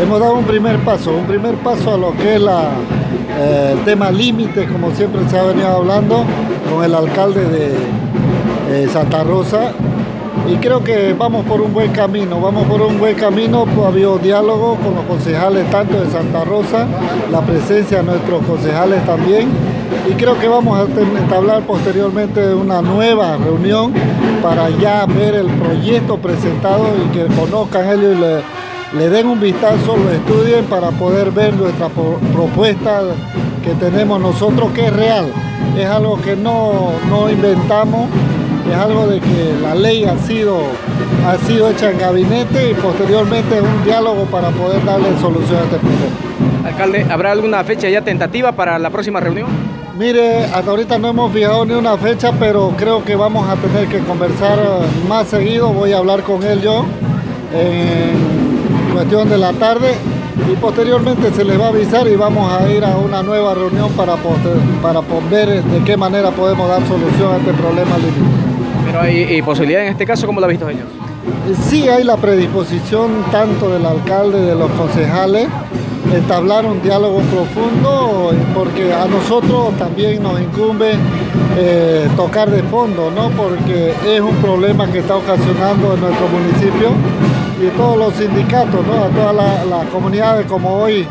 hemos dado un primer paso, un primer paso a lo que es eh, el tema límite, como siempre se ha venido hablando, con el alcalde de eh, Santa Rosa. Y creo que vamos por un buen camino, vamos por un buen camino, pues, ha habido diálogo con los concejales tanto de Santa Rosa, la presencia de nuestros concejales también, y creo que vamos a entablar posteriormente una nueva reunión para ya ver el proyecto presentado y que conozcan ellos y le, le den un vistazo, lo estudien para poder ver nuestra propuesta que tenemos nosotros, que es real, es algo que no, no inventamos, es algo de que la ley ha sido, ha sido hecha en gabinete y posteriormente es un diálogo para poder darle solución a este problema. Alcalde, ¿habrá alguna fecha ya tentativa para la próxima reunión? Mire, hasta ahorita no hemos fijado ni una fecha, pero creo que vamos a tener que conversar más seguido. Voy a hablar con él yo cuestión de la tarde y posteriormente se les va a avisar y vamos a ir a una nueva reunión para, para ver de qué manera podemos dar solución a este problema Pero hay posibilidad en este caso, ¿cómo lo han visto ellos? Sí hay la predisposición tanto del alcalde, de los concejales, entablar un diálogo profundo, porque a nosotros también nos incumbe eh, tocar de fondo, ¿no? porque es un problema que está ocasionando en nuestro municipio y todos los sindicatos, ¿no? a todas las la comunidades como hoy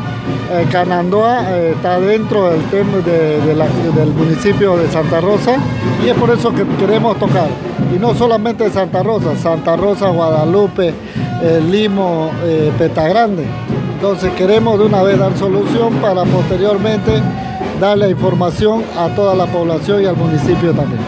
eh, Canandoa eh, está dentro del, tema del municipio de Santa Rosa y es por eso que queremos tocar. Y no solamente Santa Rosa, Santa Rosa, Guadalupe, Limo, Petagrande. Entonces queremos de una vez dar solución para posteriormente darle información a toda la población y al municipio también.